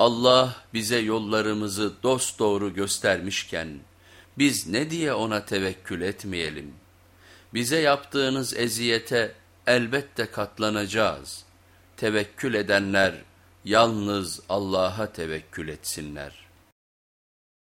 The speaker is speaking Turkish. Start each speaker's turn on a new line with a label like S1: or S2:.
S1: Allah bize yollarımızı dosdoğru göstermişken biz ne diye ona tevekkül etmeyelim? Bize yaptığınız eziyete elbette katlanacağız. Tevekkül edenler yalnız Allah'a tevekkül etsinler.''